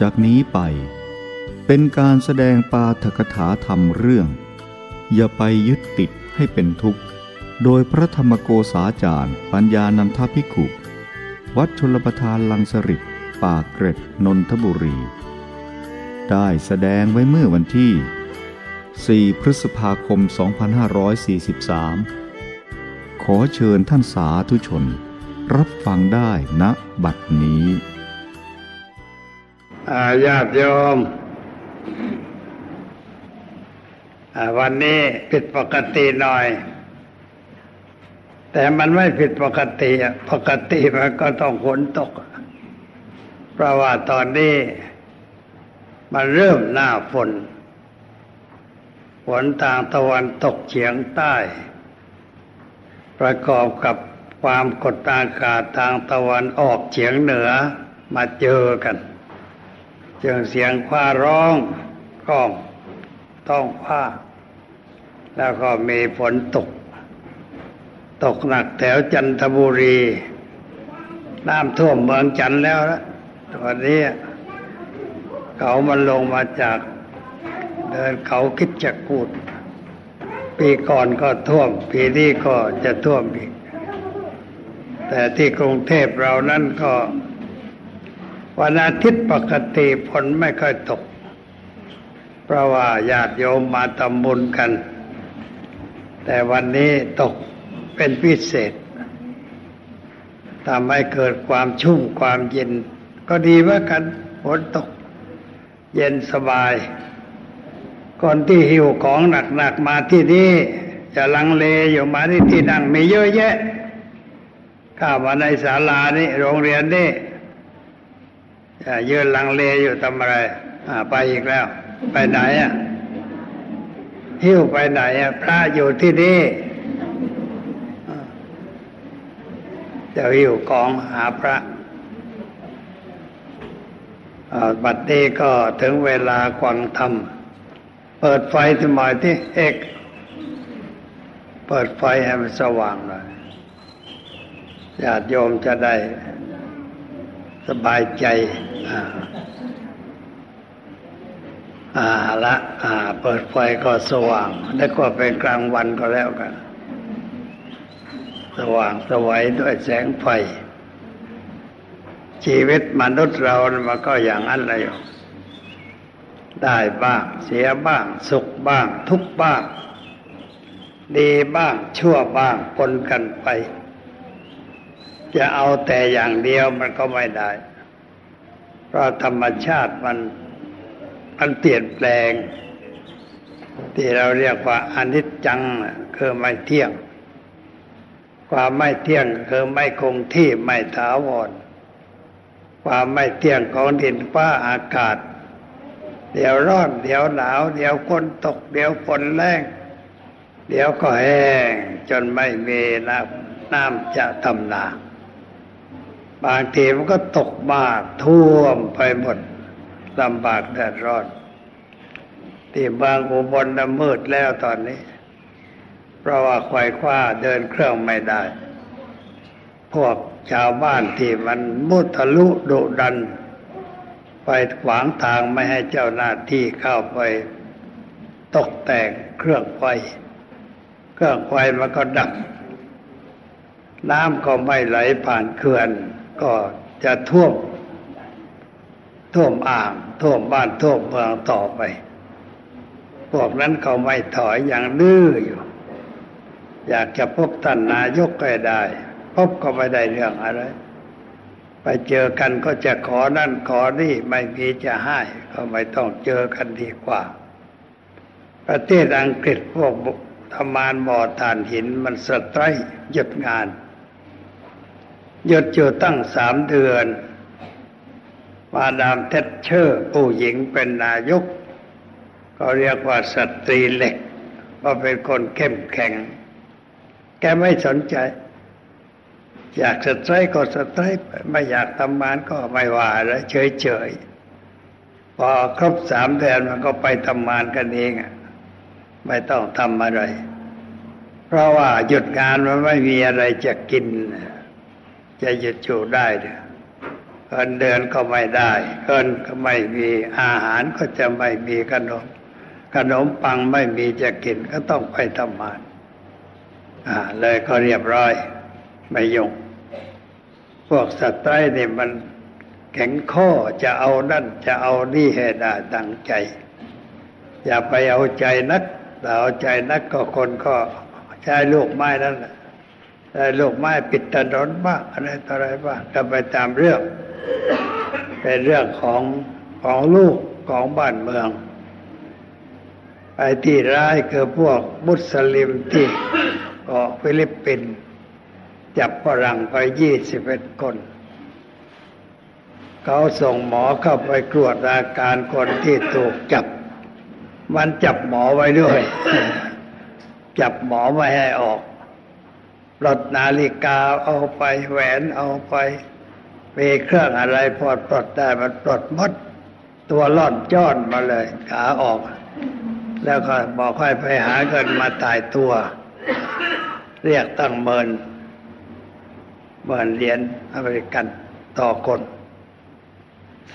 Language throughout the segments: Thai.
จากนี้ไป เป็นการแสดงปาฐกถาธรรมเรื่อง อย่าไปยึดติดให้เป็นทุกข์ โดยพระธรรมโกษาจารย์ ปัญญานันทภิกขุวัดชลประทานลังสริตป่าเกร็ดนนทบุรี ได้แสดงไว้เมื่อวันที่ 4 พฤษภาคม 2543 ขอเชิญท่านสาธุชน รับฟังได้ณบัดนี้ อาญาติโยมวันนี้ผิดปกติหน่อย แต่มันไม่ผิดปกติปกติมันก็ต้องฝนตก เพราะว่าตอนนี้ มันเริ่มหน้าฝนฝนทางตะวันตกเฉียงใต้ ประกอบกับความกดอากาศทางตะวันออกเฉียงเหนือมาเจอกัน จึงเสียงคว้าร้องก้องต้องคว้าแล้วก็มีฝนตก ตกหนักแถวจันทบุรี น้ำท่วมเมืองจันแล้วนะตอนนี้เขามันลงมาจากเดินเขาคิดจักกูด ปีก่อนก็ท่วม ปีนี้ก็จะท่วมอีก แต่ที่กรุงเทพเรานั้นก็ วันอาทิตย์ปกติฝนไม่ค่อยตก เพราะว่าญาติโยมมาทำบุญกัน แต่วันนี้ตกเป็นพิเศษทำให้เกิดความชุ่มความเย็น ก็ดีเหมือนกันฝนตก เย็นสบาย คนที่หิวของหนักๆมาที่นี่จะลังเลอยู่มาที่ที่นั่งมีเยอะแยะ ข้ามาในศาลานี่โรงเรียนนี่ ยืนลังเลอยู่ทำอะไรไปอีกแล้ว ไปไหนอะหิ้วไปไหนอะพระอยู่ที่นี่จะหิ้วของหาพระบัดนี้ก็ถึงเวลาควังธรรม เปิดไฟสมัยที่เอก เปิดไฟให้มันสว่างหน่อยญาติโยมจะได้ สบายใจ อ่าอาละอ่า เปิดไฟก็สว่าง แล้วก็เป็นกลางวันก็แล้วกัน สว่างสวัยด้วยแสงไฟ ชีวิตมนุษย์เรามันก็อย่างนั้นเลยได้บ้าง เสียบ้าง สุขบ้าง ทุกบ้าง ดีบ้างชั่วบ้างปนกันไป จะเอาแต่อย่างเดียวมันก็ไม่ได้ เพราะธรรมชาติมันมันเปลี่ยนแปลง ที่เราเรียกว่าอนิจจังคือไม่เที่ยง ความไม่เที่ยงคือไม่คงที่ไม่ถาวรความไม่เที่ยงของดินฟ้าอากาศ เดี๋ยวร้อนเดี๋ยวหนาว เดี๋ยวฝนตก เดี๋ยวฝนแรงเดี๋ยวก็แห้งจนไม่มีน้ำน้ำจะทำนา บางทีมันก็ตกมากท่วมไปหมดลำบากเดือดร้อนที่บางอุบลน่ะมืดแล้วตอนนี้ เพราะว่าควายคว้าเดินเครื่องไม่ได้ พวกชาวบ้านที่มันมุทะลุดุดัน ไปขวางทางไม่ให้เจ้าหน้าที่เข้าไปตกแต่งเครื่องไฟ เครื่องไฟมันก็ดับ น้ำก็ไม่ไหลผ่านเขื่อน ก็จะท่วม ท่วมอ่างท่วมบ้านท่วมเมืองต่อไป พวกนั้นเขาไม่ถอยอย่างดื้ออยู่ อยากจะพบท่านนายกก็ได้ พบก็ไม่ได้เรื่องอะไร ไปเจอกันก็จะขอนั่นขอนี่ไม่มีจะให้ ก็ไม่ต้องเจอกันดีกว่า ประเทศอังกฤษพวกทำมานบ่อถ่านหินมันสไตรค์หยุดงาน หยุดอยู่ตั้งสามเดือน มาดามเทชเชอร์ผู้หญิงเป็นนายก ก็เรียกว่าสตรีเหล็กว่าเป็นคนเข้มแข็ง แกไม่สนใจ อยากสตรค์ก็สตรค์ไม่อยากทำงานก็ไม่ว่าอะไรเฉยๆ พอครบสามเดือนมันก็ไปทำงานกันเองไม่ต้องทำอะไร เพราะว่าหยุดงานมันไม่มีอะไรจะกิน จะหยุดอยู่ได้เดินเดือนก็ไม่ได้เงินก็ไม่มีอาหารก็จะไม่มีขนม ขนมปังไม่มีจะกินก็ต้องไปทำงานอ่า เลยก็เรียบร้อย ไม่ยงพวกสัตว์ใต้นี่ยมันแข็งข้อจะเอานั่นจะเอานี่ให้ได้ดังใจ อย่าไปเอาใจนักแต่เอาใจนักก็คนก็ใช้ลูกไม้นั่นแหละ ลูกไม้ปิดถนนบ้างอะไรต่ออะไรบ้างก็ไปตามเรื่อง เป็นเรื่องของของลูกของบ้านเมืองไอ้ที่ร้ายคือพวกมุสลิมที่เกาะฟิลิปปินส์จับฝรั่งไปยี่สิบเอ็ดคน เขาส่งหมอเข้าไปตรวจอาการคนที่ถูกจับ มันจับหมอไว้ด้วย จับหมอไม่ให้ออก ปลดนาฬิกาเอาไปแหวนเอาไปมีเครื่องอะไรพอปลดได้มันปลดมด ตัวล่อนจ้อนมาเลย ขาออก แล้วก็บอกให้ไปหาเงินมาตายตัว เรียกตั้งเมินเมินเหรียญอเมริกันต่อคน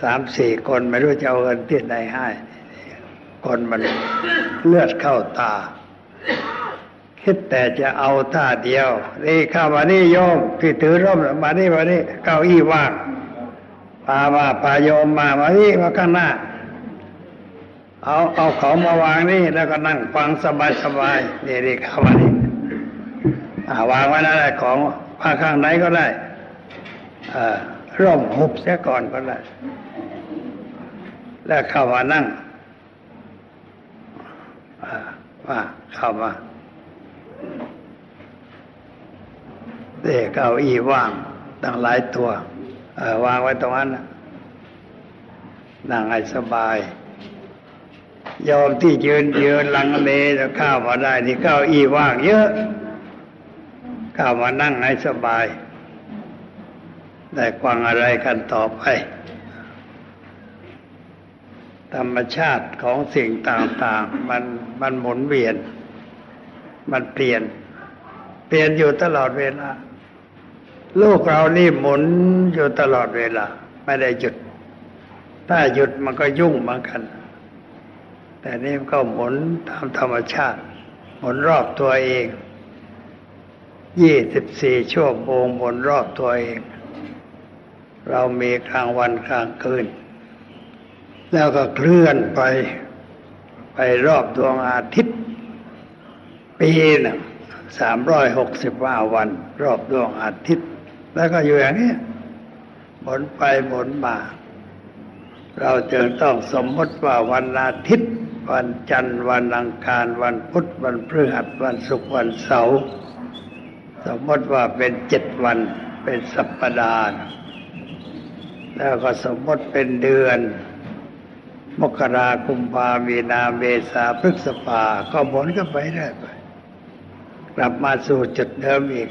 สามสี่คนไม่รู้จะเอาเงินที่ไหนให้ คนมันเลือดเข้าตา คิดแต่จะเอาท่าเดียวนี่เข้ามานี่โยมที่ถือร่มมานี่มานี่เก้าอี้ว่างพามาพาโยมมามานี่มาข้างหน้า เอาเอาของมาวางนี่ แล้วก็นั่งฟังสบายสบายนี่นี่เข้ามานี่วางไว้นั่นแหละของพาข้างไหนก็ได้ร่มหุบเสียก่อนก็ได้ แล้วเข้ามานั่งว่าเข้ามา เด็กเก้าอีว่างตั้งหลายตัววางไว้ตรงนั้นนั่งให้สบาย ยอมที่ยืนยืนลังเลจะเข้ามาได้นี่เก้าอีว่างเยอะเข้ามานั่งให้สบาย ได้ควังอะไรกันต่อไป ธรรมชาติของสิ่งต่าง ๆ มันมันหมุนเวียน มันเปลี่ยน เปลี่ยนอยู่ตลอดเวลา โลกเรานี่หมุนอยู่ตลอดเวลา ไม่ได้หยุด ถ้าหยุดมันก็ยุ่งเหมือนกัน แต่นี่มันก็หมุนตามธรรมชาติ หมุนรอบตัวเองยี่สิบสี่ชั่วโมงหมุนรอบตัวเอง เรามีกลางวันกลางคืน แล้วก็เคลื่อนไปไปรอบดวงอาทิตย์ ปีหนึ่งสามร้อยหกสิบห้าวัน รอบดวงอาทิตย์ แล้วก็อยู่อย่างนี้หมุนไปหมุนมา เราจึงต้องสมมติว่าวันอาทิตย์ วันจันทร์วันอังคาร วันพุธวันพฤหัสวันศุกร์วันเสาร์สมมติว่าเป็นเจ็ดวันเป็นสัปดาห์แล้วก็สมมติเป็นเดือน มกราคุมภามีนาเมษาพฤษภาก็หมุนก็ไปได้ไป กลับมาสู่จุดเดิมอีก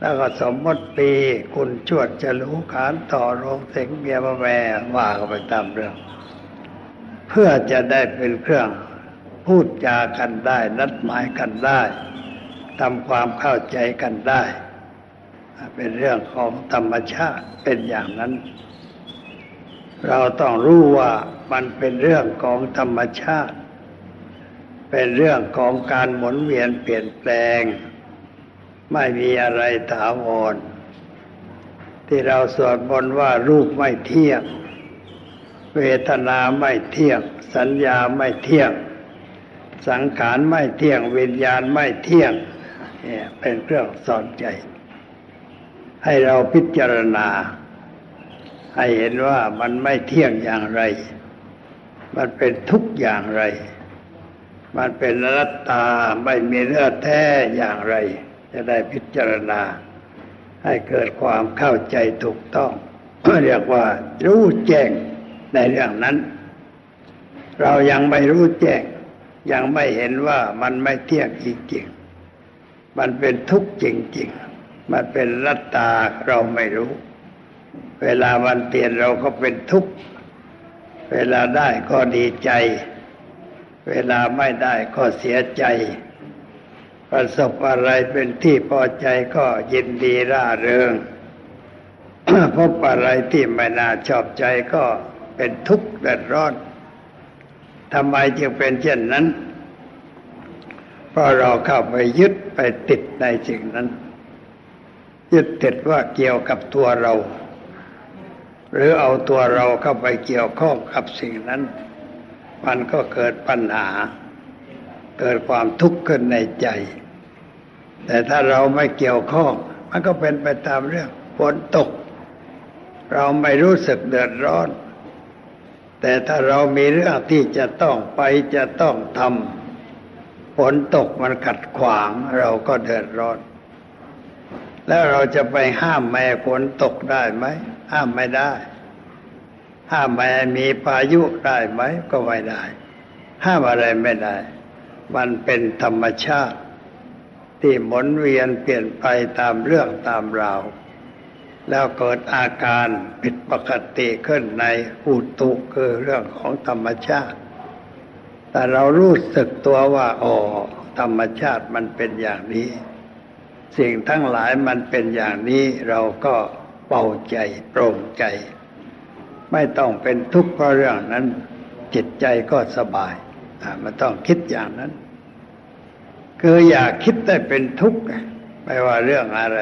แล้วก็สมมติปีคุณชวดจะรู้ขานต่อโรงเสงเบียมาแวว่ากันไปตามเรื่อง เพื่อจะได้เป็นเครื่องพูดจากันได้ นัดหมายกันได้ทำความเข้าใจกันได้ เป็นเรื่องของธรรมชาติเป็นอย่างนั้น เราต้องรู้ว่ามันเป็นเรื่องของธรรมชาติ เป็นเรื่องของการหมุนเวียนเปลี่ยนแปลง ไม่มีอะไรถาวร ที่เราสวดมนว่ารูปไม่เที่ยง เวทนาไม่เที่ยง สัญญาไม่เที่ยง สังขารไม่เที่ยง วิญญาณไม่เที่ยงเนี่ยเป็นเครื่องสอนใจ ให้เราพิจารณา ให้เห็นว่ามันไม่เที่ยงอย่างไร มันเป็นทุกอย่างไร มันเป็นรัตตาไม่มีเนื้อแท้อย่างไร จะได้พิจารณา ให้เกิดความเข้าใจถูกต้องเรียกว่า รู้แจ้งในเรื่องนั้น เรายังไม่รู้แจ้ง ยังไม่เห็นว่ามันไม่เที่ยงจริงๆมันเป็นทุกข์จริงๆ มันเป็นรัตตาเราไม่รู้ เวลาวันเตียนเราก็เป็นทุกข์ เวลาได้ก็ดีใจ เวลาไม่ได้ก็เสียใจ ประสบอะไรเป็นที่พอใจก็ยินดีร่าเริง พบอะไรที่ไม่น่าชอบใจก็เป็นทุกข์เดือดร้อนทำไมจึงเป็นเช่นนั้น เพราะเราเข้าไปยึดไปติดในสิ่งนั้น ยึดติดว่าเกี่ยวกับตัวเรา หรือเอาตัวเราเข้าไปเกี่ยวข้องกับสิ่งนั้น มันก็เกิดปัญหา เกิดความทุกข์ขึ้นในใจ แต่ถ้าเราไม่เกี่ยวข้อง มันก็เป็นไปตามเรื่องฝนตก เราไม่รู้สึกเดือดร้อน แต่ถ้าเรามีเรื่องที่จะต้องไปจะต้องทำฝนตกมันขัดขวางเราก็เดือดร้อน แล้วเราจะไปห้ามแม่ฝนตกได้ไหมห้ามไม่ได้ ห้ามแม่มีพายุได้ไหมก็ไม่ได้ ห้ามอะไรไม่ได้ มันเป็นธรรมชาติ ที่หมุนเวียนเปลี่ยนไปตามเรื่องตามราวแล้วเกิดอาการผิดปกติขึ้นในอุตุคือเรื่องของธรรมชาติ แต่เรารู้สึกตัวว่าอ๋อธรรมชาติมันเป็นอย่างนี้ สิ่งทั้งหลายมันเป็นอย่างนี้เราก็เบาใจโปร่งใจ ไม่ต้องเป็นทุกข์เพราะเรื่องนั้น จิตใจก็สบายมันต้องคิดอย่างนั้น คืออย่าคิดได้เป็นทุกข์ไม่ว่าเรื่องอะไร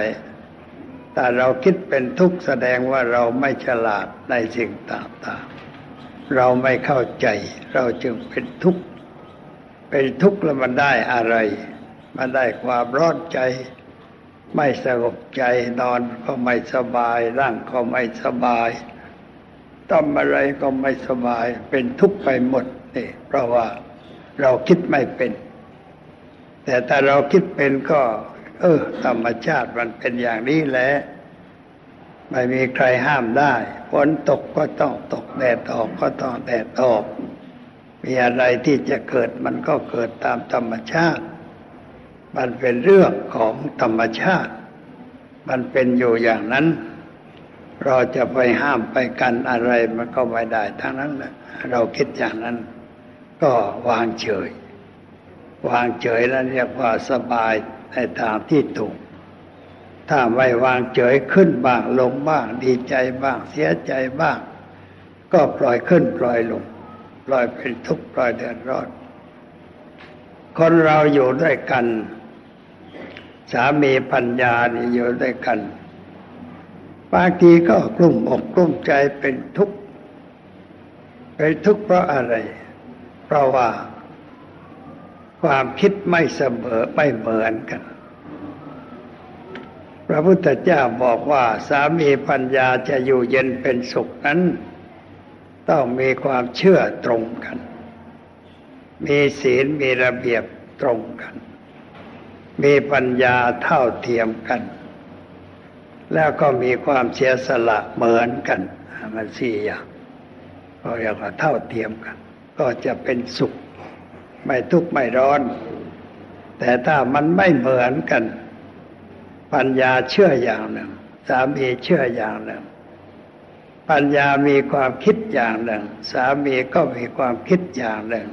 แต่เราคิดเป็นทุกข์แสดงว่าเราไม่ฉลาดในสิ่งต่างๆ เราไม่เข้าใจ เราจึงเป็นทุกข์ เป็นทุกข์แล้วมันได้อะไร มันได้ความร้อนใจ ไม่สงบใจนอนก็ไม่สบาย ร่างก็ไม่สบาย ทำอะไรก็ไม่สบายเป็นทุกข์ไปหมดนี่เพราะว่าเราคิดไม่เป็น แต่ถ้าเราคิดเป็นก็ เออธรรมชาติมันเป็นอย่างนี้แหละไม่มีใครห้ามได้ฝนตกก็ต้องตกแดดออกก็ต้องแดดออกมีอะไรที่จะเกิดมันก็เกิดตามธรรมชาติ มันเป็นเรื่องของธรรมชาติ มันเป็นอยู่อย่างนั้น เราจะไปห้ามไปกันอะไรมันก็ไม่ได้ ทั้งนั้นแหละเราคิดอย่างนั้น ก็วางเฉย วางเฉยแล้วเรียกว่าสบายในทางที่ถูก ถ้าไม่วางเฉยขึ้นบ้างลงบ้างดีใจบ้างเสียใจบ้าง ก็ปล่อยขึ้นปล่อยลง ปล่อยเป็นทุกข์ปล่อยเดือดร้อนคนเราอยู่ด้วยกัน สามีปัญญานี่อยู่ด้วยกัน บางทีก็กลุ่มอกกลุ่มใจเป็นทุกข์เป็นทุกข์เพราะอะไร เพราะว่า ความคิดไม่เสมอไม่เหมือนกัน พระพุทธเจ้าบอกว่าสามีปัญญาจะอยู่เย็นเป็นสุขนั้น ต้องมีความเชื่อตรงกัน มีศีลมีระเบียบตรงกัน มีปัญญาเท่าเทียมกัน แล้วก็มีความเสียสละเหมือนกันมันสี่อย่างก็เรียกว่าเท่าเทียมกัน ก็จะเป็นสุข ไม่ทุกข์ไม่ร้อน แต่ถ้ามันไม่เหมือนกัน ปัญญาเชื่ออย่างหนึ่งสามีเชื่ออย่างหนึ่ง ปัญญามีความคิดอย่างหนึ่ง สามีก็มีความคิดอย่างหนึ่ง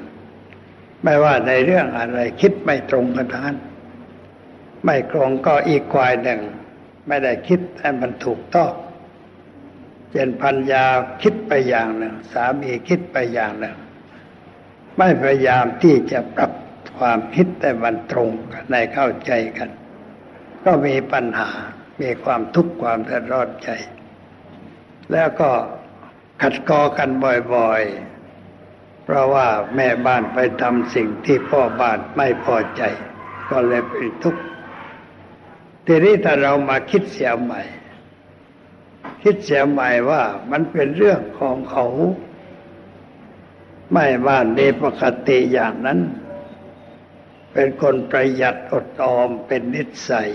ไม่ว่าในเรื่องอะไรคิดไม่ตรงกันทั้งนั้นไม่ตรงก็อีกควายหนึ่ง ไม่ได้คิดให้มันถูกต้องเจนปัญญาคิดไปอย่างหนึ่งสามีคิดไปอย่างหนึ่ง ไม่พยายามที่จะปรับความคิดแต่มันตรงกันในเข้าใจกัน ก็มีปัญหา มีความทุกข์ความเดือดร้อนใจ แล้วก็ขัดกอกันบ่อยๆ เพราะว่าแม่บ้านไปทำสิ่งที่พ่อบ้านไม่พอใจ ก็เลยเป็นทุกข์ ทีนี้ถ้าเรามาคิดเสียใหม่ คิดเสียใหม่ว่ามันเป็นเรื่องของเขา ไม่บ้านดีปกติอย่างนั้น เป็นคนประหยัดอดออมเป็นนิสัย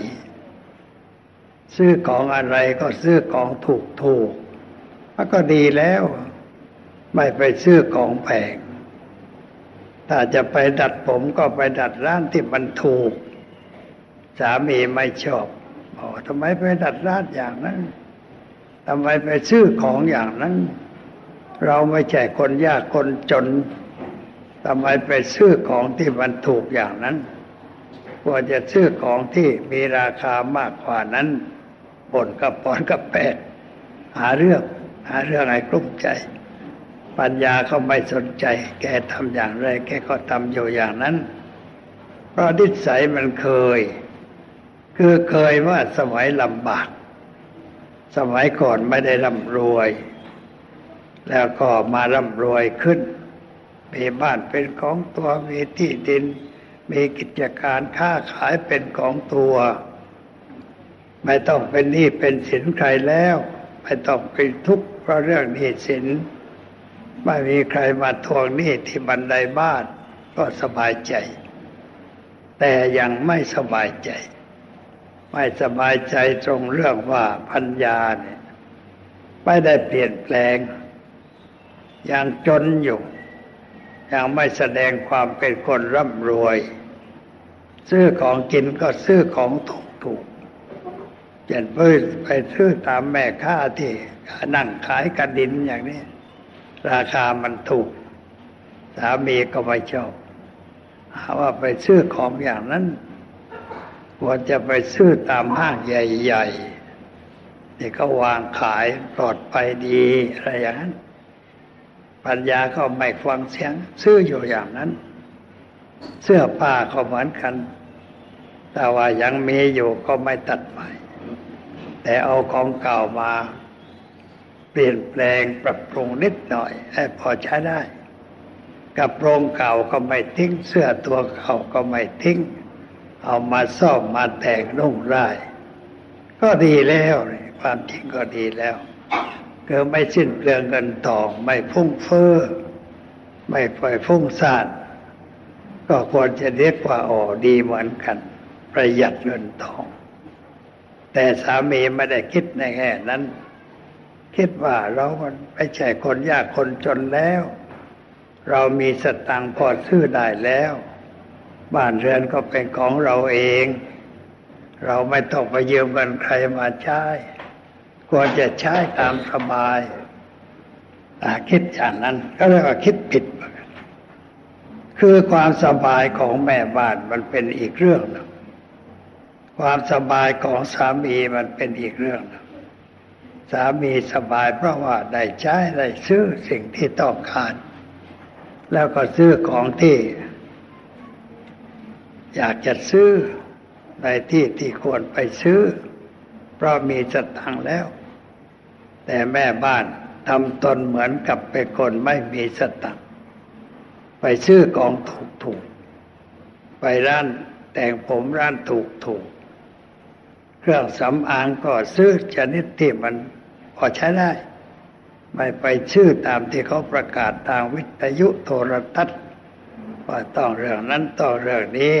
ซื้อของอะไรก็ซื้อของถูกถูกมันก็ดีแล้ว ไม่ไปซื้อของแพงถ้าจะไปดัดผมก็ไปดัดร้านที่มันถูก สามีไม่ชอบบอกทำไมไปดัดร้านอย่างนั้นทำไมไปซื้อของอย่างนั้น เราไม่ใช่คนยากคนจนทำไมไปซื้อของที่มันถูกอย่างนั้นควรจะซื้อของที่มีราคามากกว่านั้นบนกับปอนกับแปดหาเรื่อง หาเรื่องให้กลุ้มใจ ปัญญาเขาไม่สนใจ แกทำอย่างไร แกก็ทำอยู่อย่างนั้น เพราะนิสัยมันเคย คือเคยว่าสมัยลำบาก สมัยก่อนไม่ได้ร่ำรวย แล้วก็มาร่ำรวยขึ้น มีบ้านเป็นของตัวมีที่ดิน มีกิจการค้าขายเป็นของตัว ไม่ต้องเป็นหนี้เป็นสินใครแล้ว ไม่ต้องเป็นทุกข์เพราะเรื่องหนี้สินไม่มีใครมาทวงหนี้ที่บันไดบ้านก็สบายใจ แต่ยังไม่สบายใจ ไม่สบายใจตรงเรื่องว่าปัญญาเนี่ยไม่ได้เปลี่ยนแปลง ยังจนอยู่ ยังไม่แสดงความเป็นคนร่ำรวย ซื้อของกินก็ซื้อของถูกถูกเช่นไปไปซื้อตามแม่ค้าที่นั่งขายกระดินอย่างนี้ ราคามันถูก สามีก็ไม่ชอบหาว่าไปซื้อของอย่างนั้น ควรจะไปซื้อตามห้างใหญ่ๆนี่ก็วางขายปลอดภัยดีอะไรอย่างนั้น ปัญญาก็ไม่ฟังเสียง ซื้ออยู่อย่างนั้น เสื้อผ้าก็เหมือนกัน แต่ว่ายังมีอยู่ก็ไม่ตัดใหม่แต่เอาของเก่ามา เปลี่ยนแปลงปรับปรุงนิดหน่อยให้พอใช้ได้ กับโรงเก่าก็ไม่ทิ้ง เสื้อตัวเก่าก็ไม่ทิ้ง เอามาซ่อมมาแต่งนุ่งได้ก็ดีแล้วความจริงก็ดีแล้วคือไม่สิ้นเปลืองเงินทองไม่พุ่งเฟ้อไม่ปล่อยฟุ้งซ่านก็ควรจะเรียกว่าอ๋อดีเหมือนกัน ประหยัดเงินทอง แต่สามีไม่ได้คิดในแง่นั้น คิดว่าเรามันไม่ใช่คนยากคนจนแล้ว เรามีสตังค์พอซื้อได้แล้ว บ้านเรือนก็เป็นของเราเอง เราไม่ต้องไปยืมเงินใครมาใช้ควรจะใช้ตามสบายแต่คิดอย่างนั้นก็เรียกว่าคิดผิด คือความสบายของแม่บ้านมันเป็นอีกเรื่องนึงความสบายของสามีมันเป็นอีกเรื่องนึงสามีสบายเพราะว่าได้ใช้ได้ซื้อสิ่งที่ต้องการ แล้วก็ซื้อของที่ อยากจะซื้อในที่ที่ควรไปซื้อ เพราะมีสตังค์แล้ว แต่แม่บ้านทำตนเหมือนกับเป็นคนไม่มีสตังค์ไปซื้อของถูกถูกไปร้านแต่งผมร้านถูกถูกเครื่องสำอางก็ซื้อชนิดที่มันพอใช้ได้ ไม่ไปชื่อตามที่เขาประกาศทางวิทยุโทรทัศน์ว่าต้องเรื่องนั้นต้องเรื่องนี้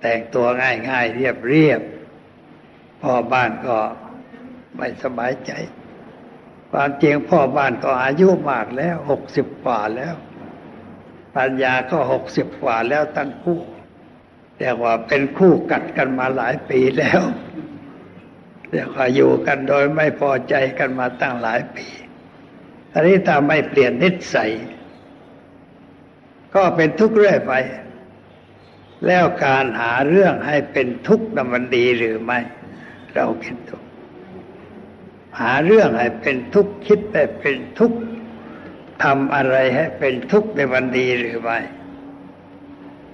แต่งตัวง่ายๆเรียบเรียบพ่อบ้านก็ไม่สบายใจความจริงพ่อบ้านก็อายุมากแล้วหกสิบกว่าแล้ว ปัญญาก็หกสิบกว่าแล้วตั้งคู่แต่ว่าเป็นคู่กัดกันมาหลายปีแล้วเรียกว่าอยู่กันโดยไม่พอใจกันมาตั้งหลายปีอันนี้ถ้าไม่เปลี่ยนนิสัยก็เป็นทุกข์เรื่อยไป แล้วการหาเรื่องให้เป็นทุกข์นั้นมันดีหรือไม่ เราคิดดูหาเรื่องให้เป็นทุกข์คิดแต่เป็นทุกข์ทำอะไรให้เป็นทุกข์ในวันดีหรือไม่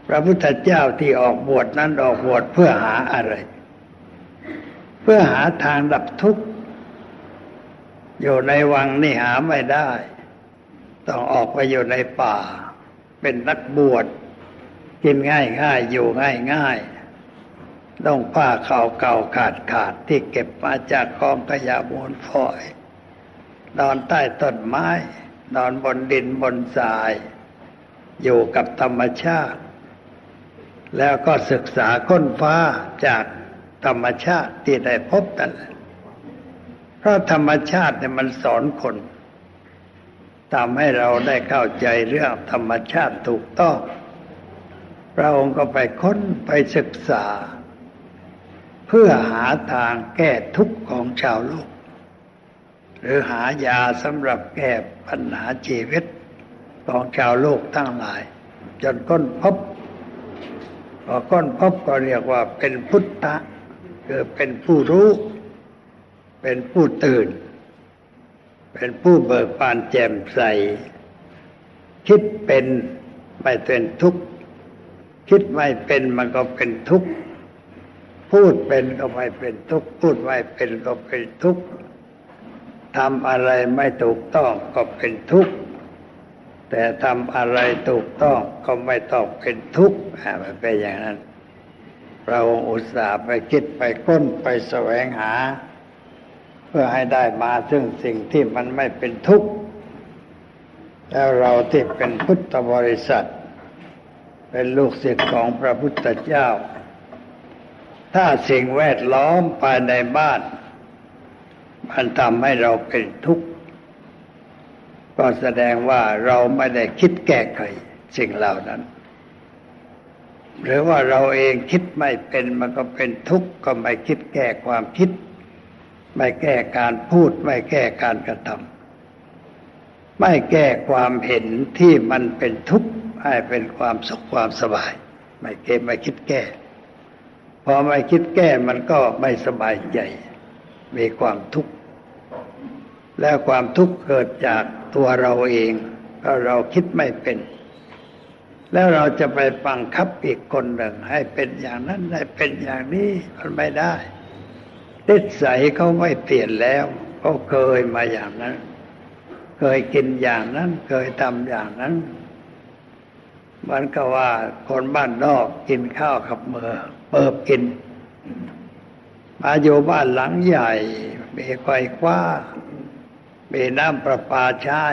พระพุทธเจ้าที่ออกบวชนั้นออกบวชเพื่อหาอะไร เพื่อหาทางดับทุกข์อยู่ในวังนี่หาไม่ได้ ต้องออกไปอยู่ในป่า เป็นนักบวช กินง่ายง่ายอยู่ง่ายง่ายต้องผ้าเก่าเก่าขาดขาดที่เก็บมาจากกองขยะมูลฝอยนอนใต้ต้นไม้ นอนบนดินบนทราย อยู่กับธรรมชาติ แล้วก็ศึกษาค้นฟ้าจากธรรมชาติที่ได้พบกันเพราะธรรมชาติเนี่ยมันสอนคนทำให้เราได้เข้าใจเรื่องธรรมชาติถูกต้อง พระองค์ก็ไปค้นไปศึกษา เพื่อหาทางแก้ทุกข์ของชาวโลก หรือหายาสำหรับแก้ปัญหาชีวิตของชาวโลกทั้งหลาย จนก้นพบพอก้นพบก็เรียกว่าเป็นพุทธะคือเป็นผู้รู้ เป็นผู้ตื่น เป็นผู้เบิกบานแจ่มใส คิดเป็นไม่เป็นทุกข์ คิดไม่เป็นมันก็เป็นทุกข์พูดเป็นก็ไม่เป็นทุกข์พูดไม่เป็นก็เป็นทุกข์ทำอะไรไม่ถูกต้องก็เป็นทุกข์แต่ทำอะไรถูกต้องก็ไม่ต้องเป็นทุกข์มันเป็นอย่างนั้น เราอุตส่าห์ไปคิดไปค้นไปแสวงหา เพื่อให้ได้มาซึ่งสิ่งที่มันไม่เป็นทุกข์แล้วเราที่เป็นพุทธบริษัท เป็นลูกศิษย์ของพระพุทธเจ้า ถ้าสิ่งแวดล้อมภายในบ้าน มันทำให้เราเป็นทุกข์ ก็แสดงว่าเราไม่ได้คิดแก้ไขสิ่งเหล่านั้น หรือว่าเราเองคิดไม่เป็นมันก็เป็นทุกข์ก็ไม่คิดแก้ความคิด ไม่แก้การพูดไม่แก้การกระทำไม่แก้ความเห็นที่มันเป็นทุกข์ ให้เป็นความสุขความสบาย ไม่เก็บไม่คิดแก้ พอไม่คิดแก้มันก็ไม่สบายใจ มีความทุกข์ แล้วความทุกข์เกิดจากตัวเราเองเพราะเราคิดไม่เป็น แล้วเราจะไปบังคับอีกคนหนึ่ง ให้เป็นอย่างนั้นให้เป็นอย่างนี้มันไม่ได้นิสัยเขาไม่เปลี่ยนแล้วเขาเคยมาอย่างนั้น เคยกินอย่างนั้น เคยทำอย่างนั้น มันก็ว่าคนบ้านนอกกินข้าวขับมือเปิบกิน มาอยู่บ้านหลังใหญ่มีไฟคว้ามีน้ำประปาใช้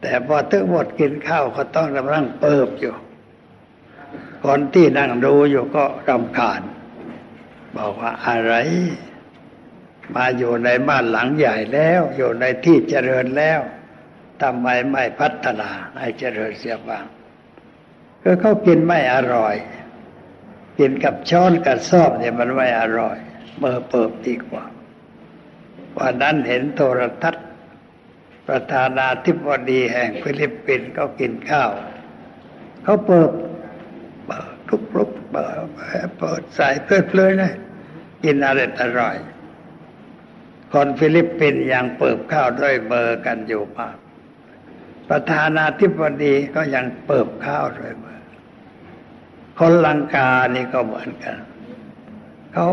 แต่พอถึงหมดกินข้าวก็ต้องกำลังเปิบอยู่ คนที่นั่งดูอยู่ก็รำคาญ บอกว่าอะไร มาอยู่ในบ้านหลังใหญ่แล้ว อยู่ในที่เจริญแล้วทำไมไม่พัฒนาให้เจริญเสียบ้าง ก็เขากินไม่อร่อย กินกับช้อนกับซอบเนี่ยมันไม่อร่อยเมื่อเปิบดีกว่าวันนั้นเห็นโทรทัศน์ ประธานาธิบดีแห่งฟิลิปปินส์ก็กินข้าว เขาเปิดเปิดทุกลุกเปิดเปิดใส่เพลิดเพลินเลยกินอะไรอร่อยคนฟิลิปปินส์ยังเปิดข้าวด้วยเบอร์กันอยู่มาก ประธานาธิบดีก็ยังเปิดข้าวด้วยเบอร์ คนลังกานี่ก็เหมือนกัน เขา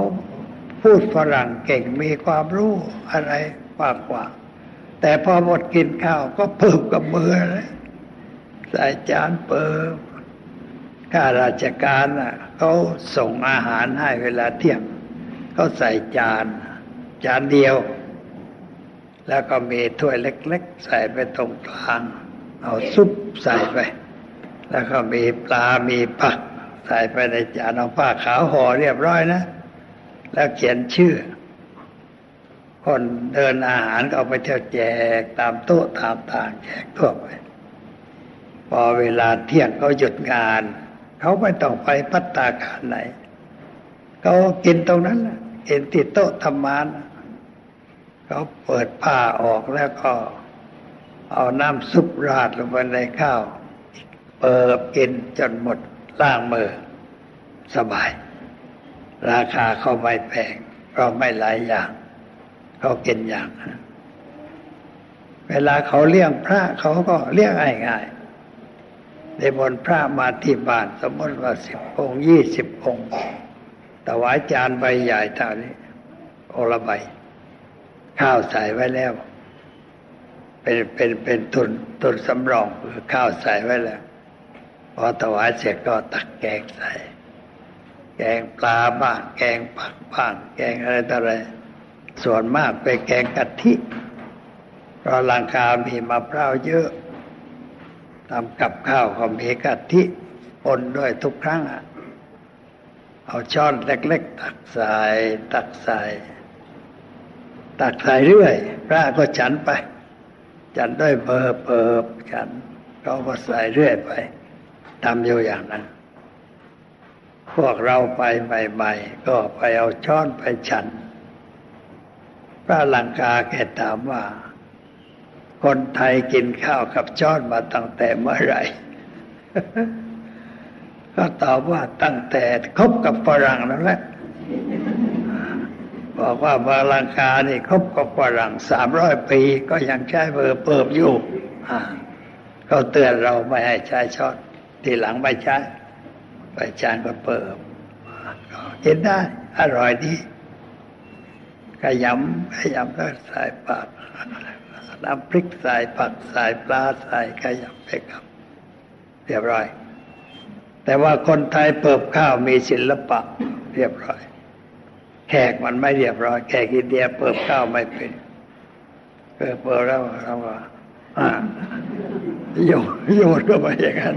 พูดฝรั่งเก่งมีความรู้อะไรมากกว่าแต่พอหมดกินข้าวก็เพิ่มกับมือเลยใส่จานเปิมข้าราชการอะเขาส่งอาหารให้เวลาเที่ยงเขาใส่จาน จานเดียว แล้วก็มีถ้วยเล็ก ๆ ใส่ไปตรงกลาง เอาซุปใส่ไป แล้วก็มีปลามีผัก ใส่ไปในจานเอาผ้าขาวห่อเรียบร้อยนะ แล้วเขียนชื่อ คนเดินอาหารก็เอาไปเที่ยวแจกตามโต๊ะตามต่างแจกทั่วไป พอเวลาเที่ยงเขาหยุดงาน เขาไม่ต้องไปพัตตาการไหนเขากินตรงนั้นกินติดโต๊ะทำมานเขาเปิดผ้าออกแล้วก็ เอาน้ำซุปราดลงไปในข้าว เปิดกินจนหมด ล้างมือสบาย ราคาเขาไม่แพงเราไม่หลายอย่าง เขากินอย่าง เวลาเขาเลี้ยงพระเขาก็เลี้ยงง่ายๆในบนพระมาที่บ้านสมมติว่าสิบองค์ยี่สิบองค์ถวายจานใบใหญ่เท่านี้โอละใบ ข้าวใส่ไว้แล้ว เป็นเป็นเป็นตุนตุนสำรองคือข้าวใส่ไว้แล้ว พอถวายเสร็จก็ตักแกงใส่แกงปลาบ้างแกงผักบ้างแกงอะไรต่ออะไรส่วนมากไปแกงกะทิเพราะลังคามีมะพร้าวเยอะทำกับข้าวก็มีกะทิปนด้วยทุกครั้งอะเอาช้อนเล็กๆ ตักใส่ตักใส่ตักใส่เรื่อย พระก็ฉันไป ฉันด้วยเบอร์เปิบฉันเขาก็ใส่เรื่อยไป ทำอยู่อย่างนั้น พวกเราไปใหม่ๆก็ไปเอาช้อนไปฉัน พระลังกาแกถามว่า คนไทยกินข้าวกับช้อนมาตั้งแต่เมื่อไหร่ ก็ตอบว่าตั้งแต่คบกับฝรั่งนั่นแหละบอกว่าบาลังกานี่คบกับฝรั่งสามร้อยปีก็ยังใช้เบอร์เปิบอยู่เขาเตือนเราไม่ให้ใช้ช้อน ทีหลังไม่ใช้ไปจานก็เปิบกินได้อร่อยดีขยำขยำแล้วใส่ปากน้ำพริกใส่ผักใส่ปลาใส่ขยำไปครับเรียบร้อย แต่ว่าคนไทยเปิบข้าวมีศิลปะ เรียบร้อย แขกมันไม่เรียบร้อย แขกอินเดียเปิบข้าวไม่เป็นเปิบเปิบแล้วเราว่าโยนโยนก็ไปอย่างนั้น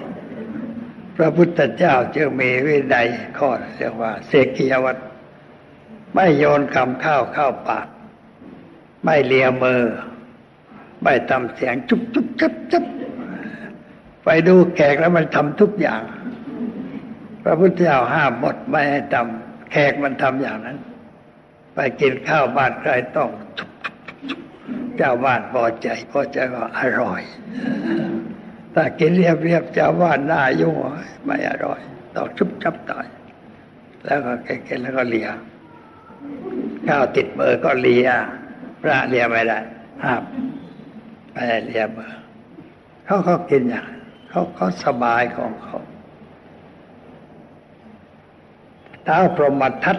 พระพุทธเจ้าจึงมีวินัยข้อเรียกว่า เสกียวัตไม่โยนคำข้าวเข้าปาก ไม่เลียมือ ไม่ทำเสียงจุ๊บจุ๊บจับจับไปดูแขกแล้วมันทำทุกอย่าง พระพุทธเจ้าห้ามหมดไม่ให้ทำแขกมันทำอย่างนั้น ไปกินข้าวบ้านใครต้อง เจ้าบ้านพอใจพอใจว่าอร่อย ถ้ากินเรียบเรียบจ้าบ้านน่ายุ่งไม่อร่อยต้องชุบจับต่อยแล้วก็กินแล้วก็เลียข้าวติดมือก็เลียพระเลียไม่ได้ห้ามไม่ได้เลียมือเขาเขากินอย่างเขาเขาสบายของเขาเท้าพรหมทัต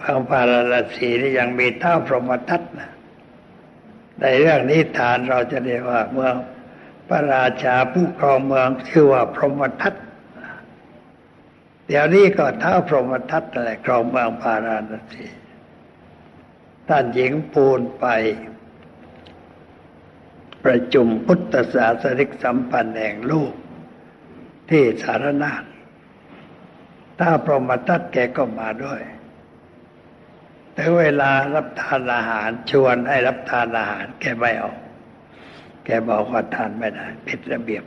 พระพาราสีนี่ยังมีเท้าพรหมทัตนะในเรื่องนี้ฐานเราจะเรียกว่าเมือง ระราชาผู้ครองเมืองชื่อว่าพรหมทัตเดี๋ยวนี้ก็เท้าพรหมทัตอะไรครองเมืองพาราณสีท่านหญิงปูนไป ประจุมพุทธศาสนิกสัมพันธ์แห่งลูก ที่สารนาถ้าพรหมทัตแกก็มาด้วยแต่เวลารับทานอาหารชวนให้รับทานอาหารแกไม่เอา แกบอกว่าทานไม่ได้ผิดระเบียบ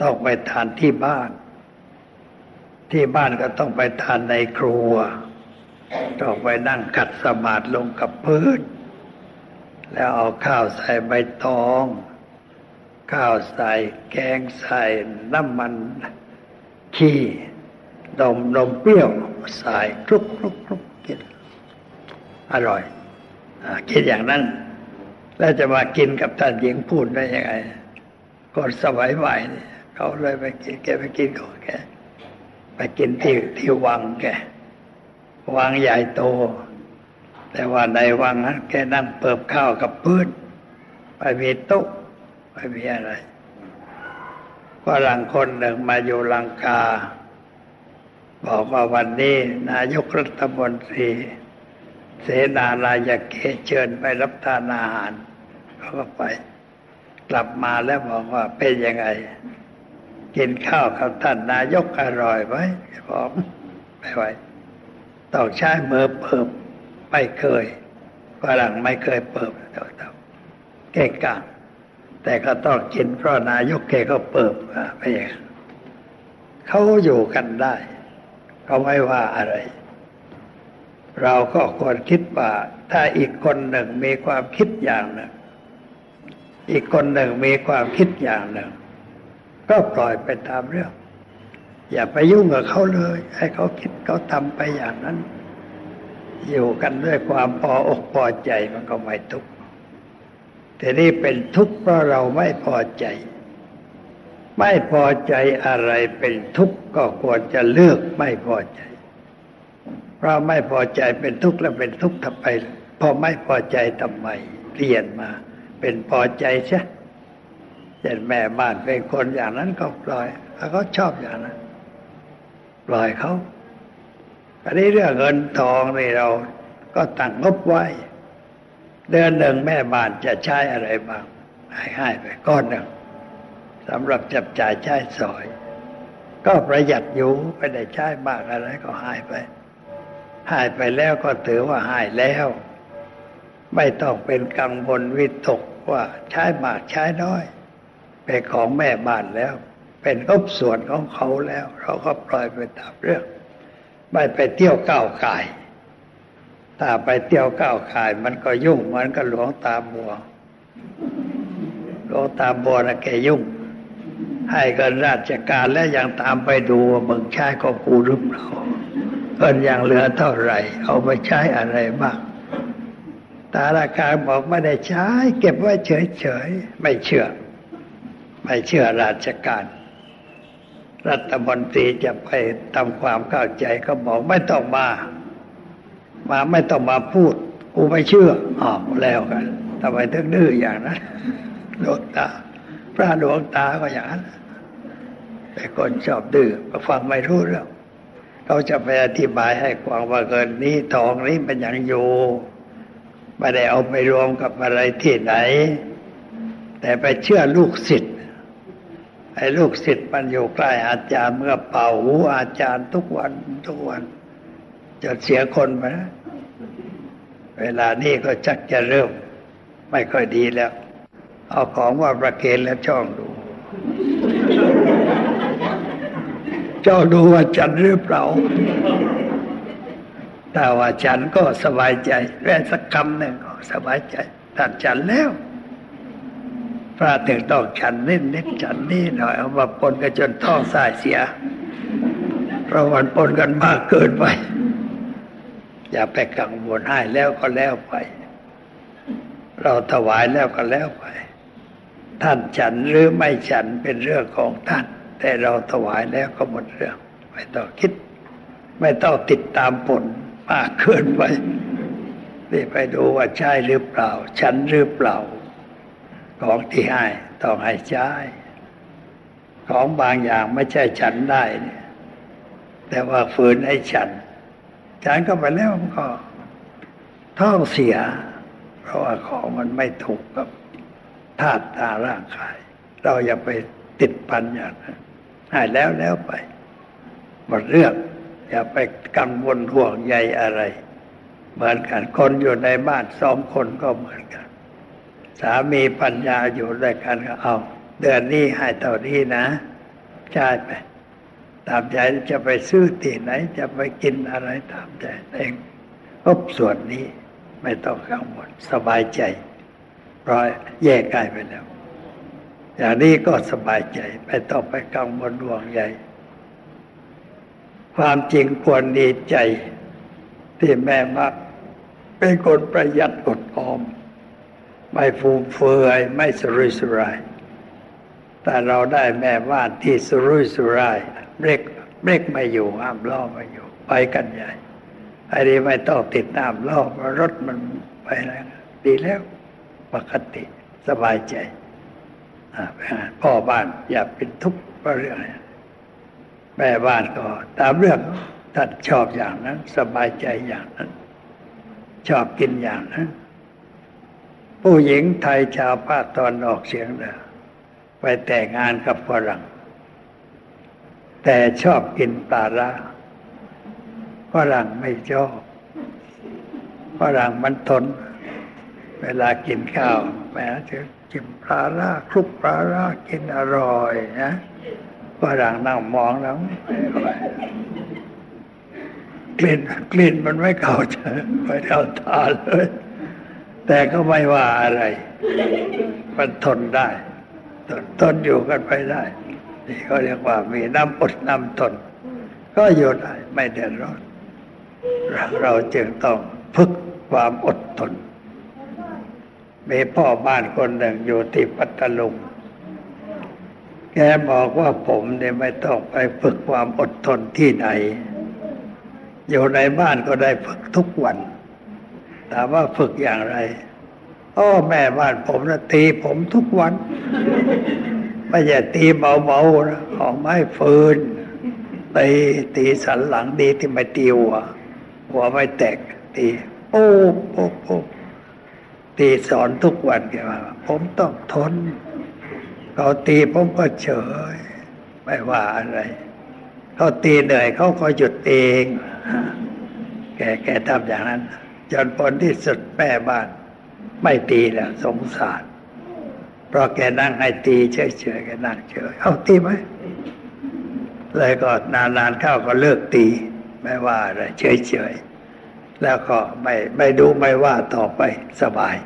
ต้องไปทานที่บ้าน ที่บ้านก็ต้องไปทานในครัว ต้องไปนั่งขัดสมาธิลงกับพื้น แล้วเอาข้าวใส่ใบตอง ข้าวใส่แกงใส่น้ำมันขี้นมนมเปรี้ยวใส่ครุกครุกครุกกินอร่อยคิดอย่างนั้น แล้วจะมากินกับท่านหญิงพูดได้ยังไงคนสมัยใหม่เขาเลยไปกินแกไปกินของแกไปกินที่ที่วังแกวังใหญ่โต แต่ว่าในวังนั้นแกนั่งเปิบข้าวกับพื้นไปมีโต๊ะไปมีอะไรฝรั่งคนหนึ่งมาอยู่ลังกา บอกว่าวันนี้นายกรัฐมนตรี เสนารายเกเชิญไปรับทานอาหารเขาก็ไป กลับมาแล้วบอกว่าเป็นยังไง กินข้าวกับท่านนายกอร่อยไหมบอกไม่ไหวต้องใช้มือเปิบไม่เคยฝรั่งไม่เคยเปิบเต่าเก่งกาแต่ก็ต้องกินเพราะนายกแกก็เปิบไปองเขาอยู่กันได้เขาไม่ว่าอะไร เราก็ควรคิดว่า ถ้าอีกคนหนึ่งมีความคิดอย่างหนึ่งอีกคนหนึ่งมีความคิดอย่างหนึ่ง ก็ปล่อยไปตามเรื่อง อย่าไปยุ่งกับเขาเลย ให้เขาคิดเขาทำไปอย่างนั้น อยู่กันด้วยความพออกพอใจมันก็ไม่ทุกข์แต่นี่เป็นทุกข์เพราะเราไม่พอใจ ไม่พอใจอะไรเป็นทุกข์ก็ควรจะเลือกไม่พอใจ ราไม่พอใจเป็นทุกข์แล้วเป็นทุกข์ทำไมพอไม่พอใจทำไมเปลี่ยนมา เป็นพอใจใช่เช่นแม่บ้านเป็นคนอย่างนั้นก็ปล่อยแล้วเขาชอบอย่างนั้นปล่อยเขาอันนี้เรื่องเงินทองนี่เราก็ตั้งงบไว้ เดือนหนึ่งแม่บ้านจะใช้อะไรบ้างให้ให้ไปก้อนหนึ่งสำหรับจับจ่ายใช้สอย ก็ประหยัดอยู่ไม่ได้ใช้มากอะไรก็ให้ไป หายไปแล้วก็ถือว่าหายแล้ว ไม่ต้องเป็นกังวลวิตกว่าใช้มากใช้น้อย เป็นของแม่บ้านแล้ว เป็นงบส่วนของเขาแล้ว เราก็ปล่อยไปตามเรื่อง ไม่ไปเที่ยวก้าวกายถ้าไปเที่ยวก้าวกาย มันก็ยุ่งเหมือนกับหลวงตาบัวหลวงตาบัวนะแกยุ่ง ให้กันราชการแล้วยังตามไปดูว่ามึงใช้ของกูหรือเปล่า เงินยังเหลือเท่าไหร่ เอาไปใช้อะไรบ้างตาราการบอกไม่ได้ใช้ เก็บไว้เฉยๆไม่เชื่อ ไม่เชื่อราชการ รัฐมนตรีจะไปทำความเข้าใจก็บอกไม่ต้องมา มาไม่ต้องมาพูด กูไม่เชื่ออ๋อแล้วกันทำไมถึงดื้ออย่างนั้นดวงตา พระดวงตาก็อย่างนั้นแต่คนชอบดื้อฟังไม่รู้เรื่อง เขาจะไปอธิบายให้ความว่าเกินนี้ทองนี้เป็นอย่างอยู่ไม่ได้เอาไปรวมกับอะไรที่ไหน แต่ไปเชื่อลูกศิษย์ไอ้ลูกศิษย์มันอยู่ใกล้อาจารย์เมื่อเป่าหูอาจารย์ทุกวันทุกวันจะเสียคนไปนะเวลานี้ก็ชักจะเริ่ม ไม่ค่อยดีแล้ว เอาของว่าประเคนแล้วจ้องดู จ้องดูว่าจันหรือเปล่าถ้าว่าฉันก็สบายใจแค่สักคำหนึ่งก็สบายใจตัดฉันแล้วพระถึงต้องฉันนิดนิดฉันนี่หน่อยเอามาปนกันจนท้องสายเสีย เพราะมันปนกันมากเกินไป อย่าไปกังวลให้แล้วก็แล้วไป เราถวายแล้วก็แล้วไป ท่านฉันหรือไม่ฉันเป็นเรื่องของท่าน แต่เราถวายแล้วก็หมดเรื่อง ไม่ต้องคิด ไม่ต้องติดตามผลมากเกินไปนี่ไปดูว่าใช่หรือเปล่า ฉันหรือเปล่า ของที่ให้ต้องให้ใช้ของบางอย่างไม่ใช่ฉันได้เนี่ยแต่ว่าฝืนให้ฉัน ฉันก็ไปแล้วมันก็ท้องเสีย เพราะว่าของมันไม่ถูกกับธาตุตาร่างกาย เราอย่าไปติดพันอย่างนั้น ให้แล้วแล้วไปหมดเรื่องอย่าไปกังวลห่วงใยอะไร เหมือนกันคนอยู่ในบ้านสองคนก็เหมือนกัน สามีปัญญาอยู่ด้วยกันก็เอา เดือนนี้ให้เท่านี้นะใช่ไปตามใจจะไปซื้อที่ไหน จะไปกินอะไรตามใจเองพบส่วนนี้ไม่ต้องกังวลสบายใจเพราะแยกกายไปแล้ว อย่างนี้ก็สบายใจไม่ต้องไปกังวลห่วงใยความจริงควรดีใจ ที่แม่มักเป็นคนประหยัดอดออม ไม่ฟูมเฟือยไม่สรุยสุราย แต่เราได้แม่บ้านที่สรุยสุรายเบรกเบรกไม่อยู่ห้ามล้อไม่อยู่ ไปกันใหญ่ไอ้นี้ไม่ต้องติดน้ำล้อเพราะรถมันไปแล้วดีแล้ว ปกติสบายใจ พ่อบ้านอย่าเป็นทุกข์เพราะเรื่องแม่บ้านก็ตามเรื่องท่านชอบอย่างนั้น สบายใจอย่างนั้น ชอบกินอย่างนั้น ผู้หญิงไทยชาวภาคตอนออกเสียงเหนือไปแต่งงานกับฝรั่ง แต่ชอบกินปลาร้าฝรั่งไม่ชอบฝรั่งมันทน เวลากินข้าวแม้จะ กินปลาร้าคลุกปลาร้ากินอร่อยนะฝรั่งนั่งมองแล้วกลิ่นกลิ่นมันไม่เข้าใจไม่เข้าตาเลย แต่ก็ไม่ว่าอะไร มันทนได้ ทนทนอยู่กันไปได้ นี่เขาเรียกว่ามีน้ำอดน้ำทน ก็อยู่ได้ไม่เดือดร้อนเราจึงต้องฝึกความอดทน มีพ่อบ้านคนหนึ่งอยู่ที่ปัตตลุงแกบอกว่าผมเนี่ยไม่ต้องไปฝึกความอดทนที่ไหน อยู่ในบ้านก็ได้ฝึกทุกวัน ถามว่าฝึกอย่างไรอ้อแม่บ้านผมนะตีผมทุกวัน ไม่ใช่ตีเบาๆนะของไม้ฟืนตีตีสันหลังดีที่ไม่ตีหัวหัวไม่แตกตีโป๊กโป๊กโป๊ก ตีสอนทุกวันแกว่าผมต้องทนเขาตีผมก็เฉย ไม่ว่าอะไร เขาตีเหนื่อยเขาก็หยุดเอง แกแกทำอย่างนั้น จนผลที่สุดแม่บ้าน ไม่ตีแล้วสงสารเพราะแกนั่งให้ตีเฉยๆแกนั่งเฉยเอาตีไหมเลยก็นานๆเข้าก็เลิกตี ไม่ว่าอะไรเฉยๆ แล้วก็ไม่ไม่ดูไม่ว่าต่อไปสบาย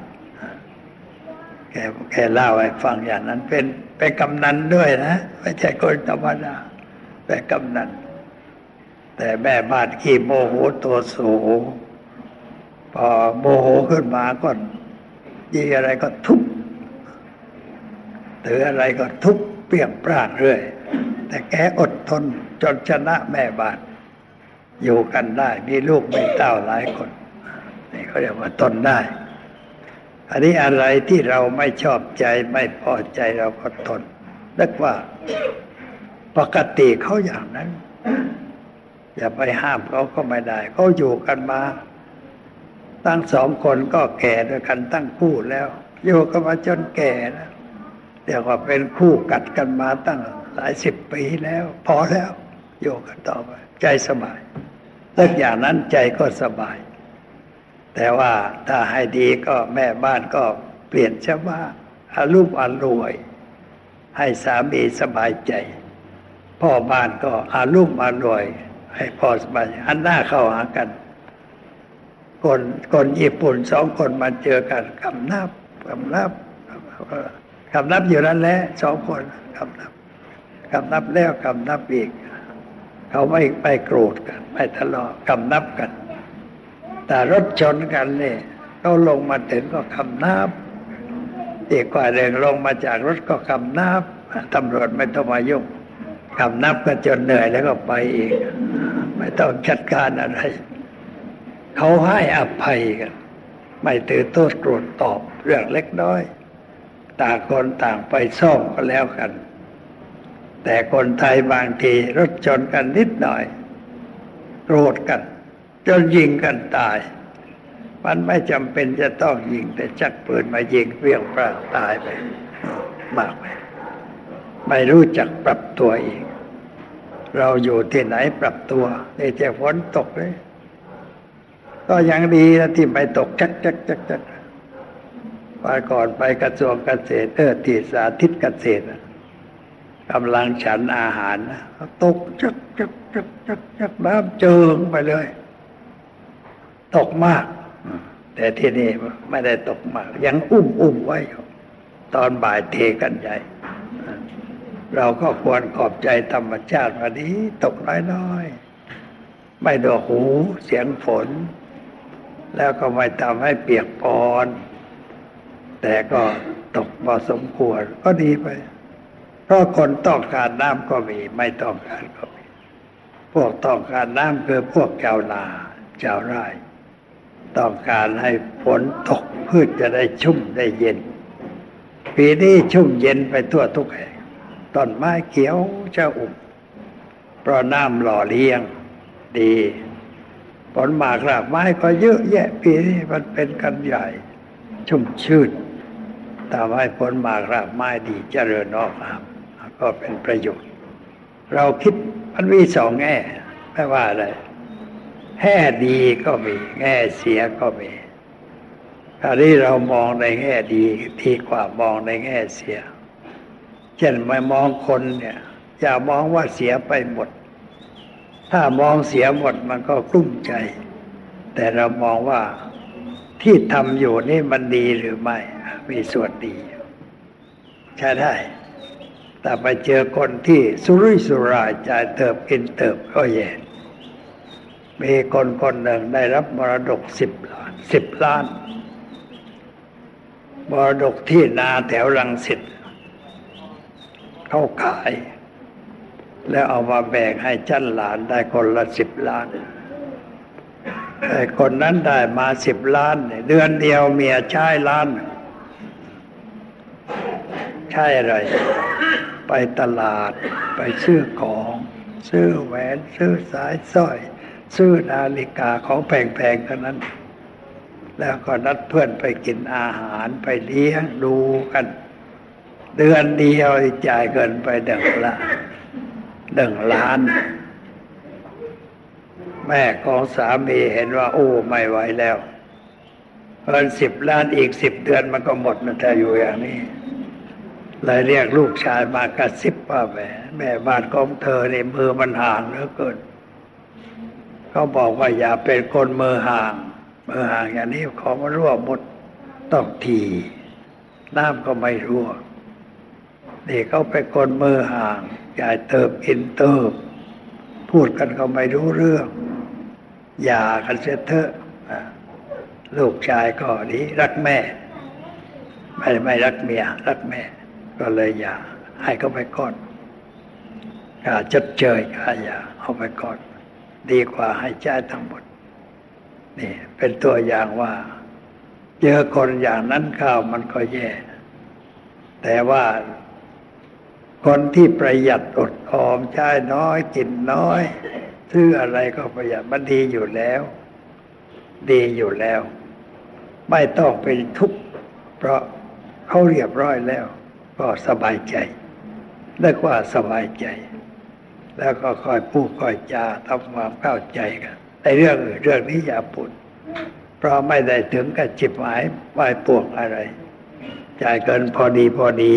แกแกเล่าให้ฟังอย่างนั้น เป็นเป็นกำนันด้วยนะไม่ใช่คนธรรมดาเป็นกำนัน แต่แม่บ้านขี้โมโหตัวสูงพอโมโหขึ้นมาก็ยีอะไรก็ทุบถืออะไรก็ทุบเปียกปราดเรื่อย แต่แกอดทนจนชนะแม่บ้าน อยู่กันได้ มีลูกมีเต้าหลายคนนี่เขาเรียกว่าทนได้ อันนี้อะไรที่เราไม่ชอบใจไม่พอใจเราก็ทนนึกว่าปกติเขาอย่างนั้นอย่าไปห้ามเขาก็ไม่ได้เขาอยู่กันมา ตั้งสองคนก็แก่ด้วยกันตั้งคู่แล้วอยู่กันมาจนแก่แล้วเรียกว่าเป็นคู่กัดกันมาตั้งหลายสิบปีแล้ว พอแล้วอยู่กันต่อไป ใจสบายถ้าอย่างนั้นใจก็สบาย แต่ว่าถ้าให้ดีก็แม่บ้านก็เปลี่ยนชะว่าอารุมอรวย ให้สามีสบายใจ พ่อบ้านก็อารุมอรวย ให้พ่อสบายอันหน้าเข้าหากันคนคนญี่ปุ่นสองคนมาเจอกันคำนับคำนับคำนับอยู่นั้นแหละสองคนคำนับคำนับแล้วคำนับอีก เขาไม่ไม่โกรธกัน ไม่ทะเลาะคำนับกัน แต่รถชนกันเนี่ยเขาลงมาถึงก็คำนับอีกกว่าเรื่องลงมาจากรถก็คำนับตำรวจไม่ต้องมายุ่งคำนับก็จนเหนื่อยแล้วก็ไปอีก ไม่ต้องจัดการอะไร เขาให้อภัยกัน ไม่ตือโทษโกรธตอบเรื่องเล็กน้อย ต่างคนต่างไปซ่อมก็แล้วกัน แต่คนไทยบางทีรถชนกันนิดหน่อย โกรธกัน จนยิงกันตาย มันไม่จำเป็นจะต้องยิง แต่จักปืนมายิงเปรี้ยงปราตายไป มากไปไม่รู้จักปรับตัวอีก เราอยู่ที่ไหนปรับตัวในจะฝนตกเลยก็ยังดีนะที่ไปตกจักจักจักจักวันก่อนไปกระทรวงเกษตรเออที่สาธิตเกษตร กำลังฉันอาหารนะตกจักจักจักจักจักน้ำเจิงไปเลย ตกมาก แต่ที่นี่ไม่ได้ตกมาก ยังอุ้มอุ้มไว้อยู่ตอนบ่ายเทกันใหญ่ เราก็ควรขอบใจธรรมชาติวันนี้ ตกน้อยๆ ไม่ดวหูเสียงฝน แล้วก็ไม่ทำให้เปียกปอน แต่ก็ตกพอสมควรก็ดีไป เพราะคนต้องการน้ำก็มีไม่ต้องการก็มี พวกต้องการน้ำคือพวกชาวนาชาวไร่ ต้องการให้ฝนตกพืชจะได้ชุ่มได้เย็น ปีนี้ชุ่มเย็นไปทั่วทุกแห่งต้นไม้เขียวชะอุ่มเพราะน้ำหล่อเลี้ยงดีผลหมากรากไม้ก็เยอะแยะปีนี้มันเป็นกันใหญ่ ชุ่มชื่นทำให้ผลหมากรากไม้ดีเจริญออกมา ก็เป็นประโยชน์ เราคิดมันมีสองแง่ไม่ว่าอะไรแง่ดีก็มี แง่เสียก็มีคราวนี้เรามองในแง่ดีดีกว่ามองในแง่เสีย เช่นไม่มองคนเนี่ย อย่ามองว่าเสียไปหมด ถ้ามองเสียหมดมันก็กลุ้มใจ แต่เรามองว่าที่ทำอยู่นี่มันดีหรือไม่ มีส่วนดี ใช่ได้ แต่ไปเจอคนที่สุรุ่ยสุร่ายใจเติบกินเติบก็แย่มีคนคนหนึ่งได้รับมรดกสิบล้านสิบล้านมรดกที่นาแถวรังสิตเขาขาย แล้วเอามาแบ่งให้ชั้นหลานได้คนละสิบล้านแต่คนนั้นได้มาสิบล้าน เดือนเดียวเมียใช้ล้าน ใช่อะไร ไปตลาดไปซื้อของ ซื้อแหวน ซื้อสายสร้อย ซื้อนาฬิกาของแพงๆเท่านั้น แล้วก็นัดเพื่อนไปกินอาหารไปเลี้ยงดูกัน เดือนเดียวจ่ายเกินไปเดึงละหนึ่งล้าน แม่ของสามีเห็นว่า โอ้ไม่ไหวแล้วเงินสิบล้านอีกสิบเดือนมันก็หมดนะถ้าอยู่อย่างนี้ เลยเรียกลูกชายมากระซิบว่าแม่แม่บ้านของเธอในมือมันห่างเหลือเกินเขาบอกว่าอย่าเป็นคนมือห่าง มือห่างอย่างนี้ของมันรั่วหมดต้องทีน้ำก็ไม่รั่วนี่เขาเป็นคนมือห่างจ่าเติบกินเติบ พูดกันก็ไม่รู้เรื่อง อย่ากันเสียเถอะลูกชายก็ดีรักแม่ ไม่ไม่รักเมีย รักแม่ ก็เลยอย่าให้เขาไปก่อนกาจดเจยกาอย่าเอาไปก่อน ดีกว่าให้จ่ายทั้งหมดนี่เป็นตัวอย่างว่า เจอคนอย่างนั้นข้าวมันก็แย่ แต่ว่าคนที่ประหยัดอดออมใช้น้อยกินน้อยซื้ออะไรก็ประหยัดมันดีอยู่แล้ว ดีอยู่แล้ว ไม่ต้องเป็นทุกข์เพราะเขาเรียบร้อยแล้ว ก็สบายใจเรียกว่าสบายใจ แล้วก็คอยพูดคอยจาทำความเข้าใจกันในเรื่องอื่นเรื่องนี้อย่าพูดเพราะไม่ได้ถึงกับจิบหมายวายปวกอะไร จ่ายเกินพอดีพอดี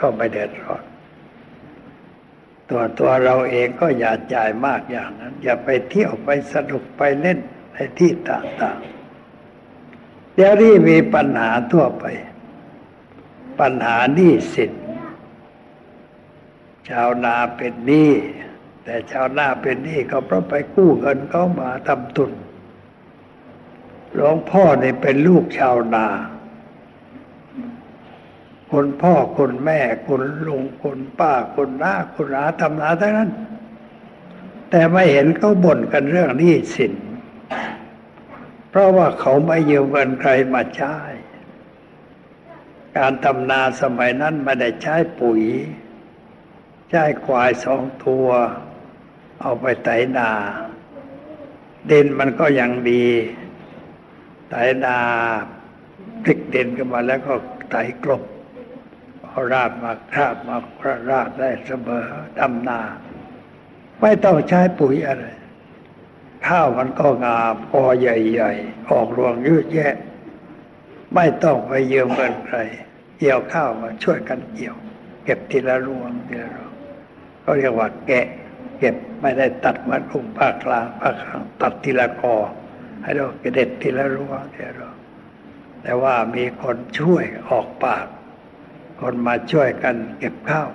ก็ไม่เดือดร้อนตัวตัวเราเองก็อย่าจ่ายมากอย่างนั้น อย่าไปเที่ยวไปสนุกไปเล่นในที่ต่างๆเดี๋ยวนี้มีปัญหาทั่วไป ปัญหาหนี้สินชาวนาเป็นหนี้แต่ชาวนาเป็นหนี้ก็เพราะไปกู้เงินเขามาทำทุนหลวงพ่อเนี่เป็นลูกชาวนาคุณพ่อคุณแม่คุณลุงคุณป้าคุณน้าคุณอาทำนาทั้งนั้น แต่ไม่เห็นเขาบ่นกันเรื่องนี้สิน เพราะว่าเขาไม่ยืมเงินใครมาใช้ การทำนาสมัยนั้นไม่ได้ใช้ปุ๋ย ใช้ควายสองตัว เอาไปไถนา ดินมันก็ยังดีไถนาพลิกดินขึ้นมาแล้วก็ไถกลบเอาราดมาคราบมาราดได้เสมอดำนา ไม่ต้องใช้ปุ๋ยอะไร ข้าวมันก็งามกอใหญ่ ๆ ออกรวงเยอะแยะ ไม่ต้องไปเยืมเงินใคร เกี่ยวข้าวมาช่วยกันเกี่ยว เก็บทีละรวงทีละรวงเขาเรียกว่าแกะ เก็บไม่ได้ตัดมันกลุ่มภาคกลางภาคกลางตัดทีละกอให้เราเด็ดทีละรวงทีละรวงแต่ว่ามีคนช่วยออกปาก คนมาช่วยกันเก็บข้าว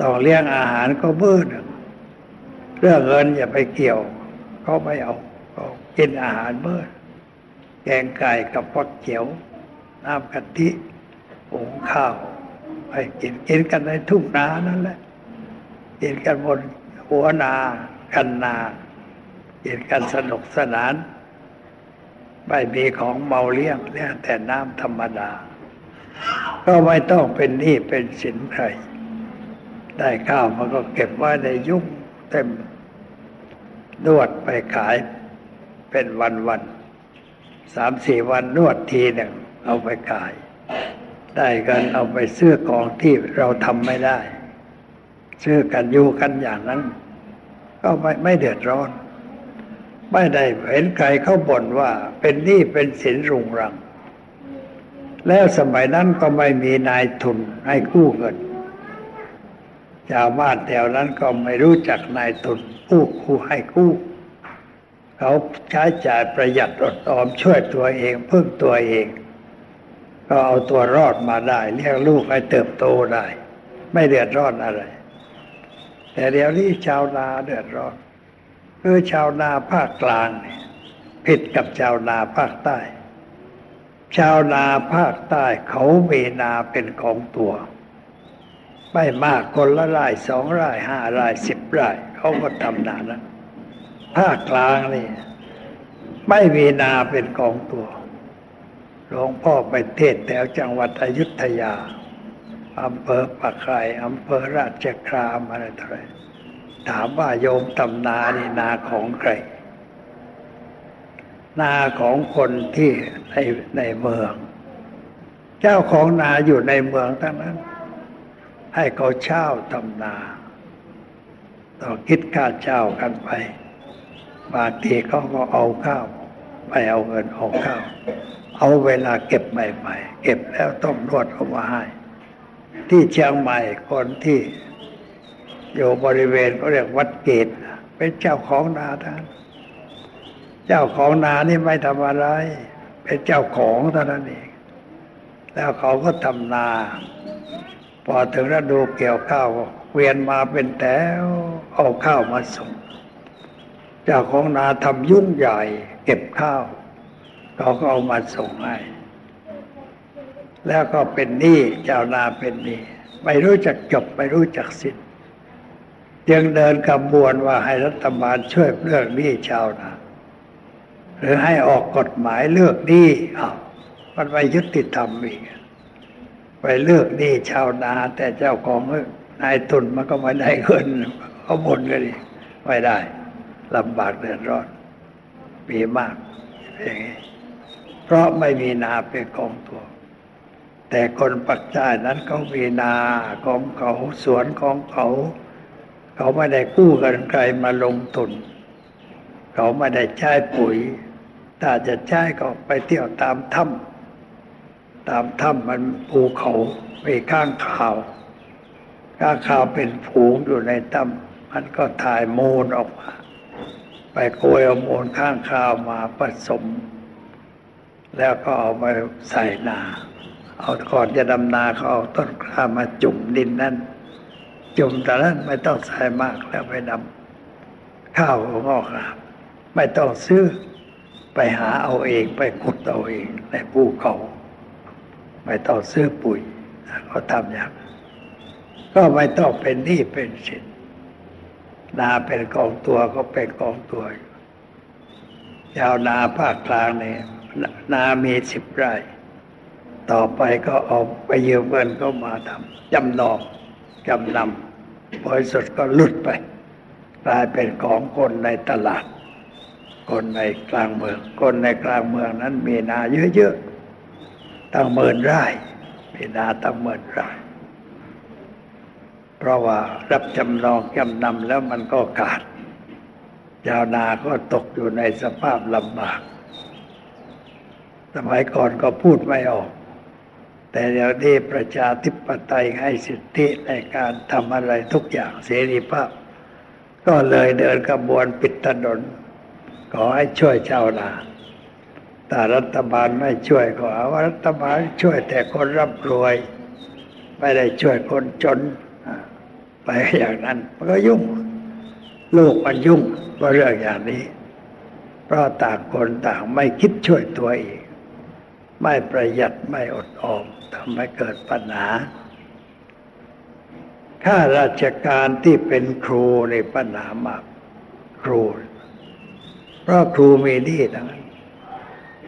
ต้องเลี้ยงอาหารก็เบื่อเรื่องเงินอย่าไปเกี่ยวเขาไม่เอาเกินอาหารเบื่อแกงไก่กับฟักเขียว น้ำกะทิหุงข้าวไปกินกินกันในทุ่งนานั่นแหละกินกันบนหัวนาคันนากินกันสนุกสนาน ไม่มีของเมาเลี้ยงเลี้ยงแต่น้ำธรรมดา ก็ไม่ต้องเป็นหนี้เป็นสินใคร ได้ข้าวมันก็เก็บไว้ในยุ่งเต็มนวดไปขายเป็นวันวันสามสี่วันนวดทีหนึ่ง เอาไปขาย ได้กันเอาไปซื้อของที่เราทำไม่ได้ ซื้อกันอยู่กันอย่างนั้น ก็ไม่ไม่เดือดร้อน ไม่ได้เห็นใครเขาบ่นว่าเป็นหนี้เป็นสินรุงรัง แล้วสมัยนั้นก็ไม่มีนายทุนให้กู้เงินชาวบ้านแถวนั้นก็ไม่รู้จักนายทุนกู้คู่ให้กู้ เขาใช้จ่ายประหยัดอดออมช่วยตัวเองพึ่งตัวเอง ก็เอาตัวรอดมาได้ เลี้ยงลูกให้เติบโตได้ ไม่เดือดร้อนอะไร แต่เดี๋ยวนี้ชาวนาเดือดร้อนคือชาวนาภาคกลางเนี่ยผิดกับชาวนาภาคใต้ ชาวนาภาคใต้เขามีนาเป็นของตัว ไม่มากคนละไร่สองไร่ห้าไร่สิบไร่เขาก็ทำนานะภาคกลางนี่ไม่มีนาเป็นของตัว หลวงพ่อไปเทศแถวจังหวัดอยุธยาอำเภอปากไครอำเภอราชครามอะไรต่ออะไรถามว่าโยมตำนานี่นาของใคร นาของคนที่ในในเมือง เจ้าของนาอยู่ในเมืองทั้งนั้น ให้เขาเช่าทำนาต้องคิดค่าเช่ากันไป บางทีเขาก็เอาข้าว ไปเอาเงินเอาข้าว เอาเวลาเก็บใหม่ๆเก็บแล้วต้องรวดเอามาให้ ที่เชียงใหม่คนที่อยู่บริเวณเขาเรียกวัดเกตเป็นเจ้าของนาท่านเจ้าของนานี่ไม่ทำอะไร เป็นเจ้าของเท่านั้นเองแล้วเขาก็ทำนา พอถึงฤดูเกี่ยวข้าวเวียนมาเป็นแถวเอาข้าวมาส่ง เจ้าของนาทำยุ่งใหญ่ เก็บข้าว เขาก็เอามาส่งให้แล้วก็เป็นหนี้เจ้านาเป็นหนี้ไม่รู้จักจบไม่รู้จักสิ้นยังเดินกำบวนว่าให้รัฐบาลช่วยเรื่องหนี้ชาวนาหรือให้ออกกฎหมายเลือกหนี้อ้าวมันไปยุติธรรมอีกไปเลือกหนี้ชาวนา แต่เจ้าของนายทุนมันก็ไม่ได้เงินเขาบ่นกันดิไม่ได้ลำบากเดือดร้อนมีมากอย่างนี้ เพราะไม่มีนาเป็นของตัว แต่คนปักใต้นั้นเขามีนาของเขาสวนของเขา เขาไม่ได้กู้กันใครมาลงทุน เขาไม่ได้ใช้ปุ๋ยถ้าจะใช้ก็ไปเที่ยวตามถ้ำตามถ้ำมันภูเขามีข้างข่าว ข้างข่าวเป็นผูงอยู่ในถ้ำมันก็ถ่ายมูลออกมา ไปโกยเอามูลข้างข่าวมาผสม แล้วก็เอาไปใส่นา เอาก่อนจะดำนาเขาเอาต้นกล้ามาจุ่มดินนั่น จุ่มแต่นั้นไม่ต้องใส่มากแล้วไปดำข้าวงอกครับไม่ต้องซื้อไปหาเอาเองไปขุดเอาเองในภูเขาไม่ต้องซื้อปุ๋ยเขาทำอย่างก็ไม่ต้องเป็นหนี้เป็นสินนาเป็นกองตัวก็เป็นกองตัว ยาวนาภาคกลางเนี่ย นามีสิบไร่ ต่อไปก็เอาไปยืมเงินก็มาทำจำนองจำนำบริสุทธิ์ก็ลุดไป กลายเป็นของคนในตลาด คนในกลางเมือง คนในกลางเมืองนั้นมีนาเยอะๆตั้งหมื่นไร่มีนาตั้งหมื่นไร่เพราะว่ารับจำนองจำนำแล้วมันก็ขาดชาวนาก็ตกอยู่ในสภาพลำบาก สมัยก่อนก็พูดไม่ออก แต่เดี๋ยวนี้ประชาธิปไตยให้สิทธิในการทำอะไรทุกอย่างเสรีภาพ ก็เลยเดินกระบวนปิดถนนขอให้ช่วยชาวนาแต่รัฐบาลไม่ช่วยก็เอาว่ารัฐบาลช่วยแต่คนร่ำรวย ไม่ได้ช่วยคนจนไปอย่างนั้นมันก็ยุ่งโลกมันยุ่งเพราะเรื่องอย่างนี้ เพราะต่างคนต่างไม่คิดช่วยตัวเอง ไม่ประหยัดไม่อดออมทำให้เกิดปัญหาข้าราชการที่เป็นครูในปัญหามากครู เพราะครูมีหนี้ทั้งนั้น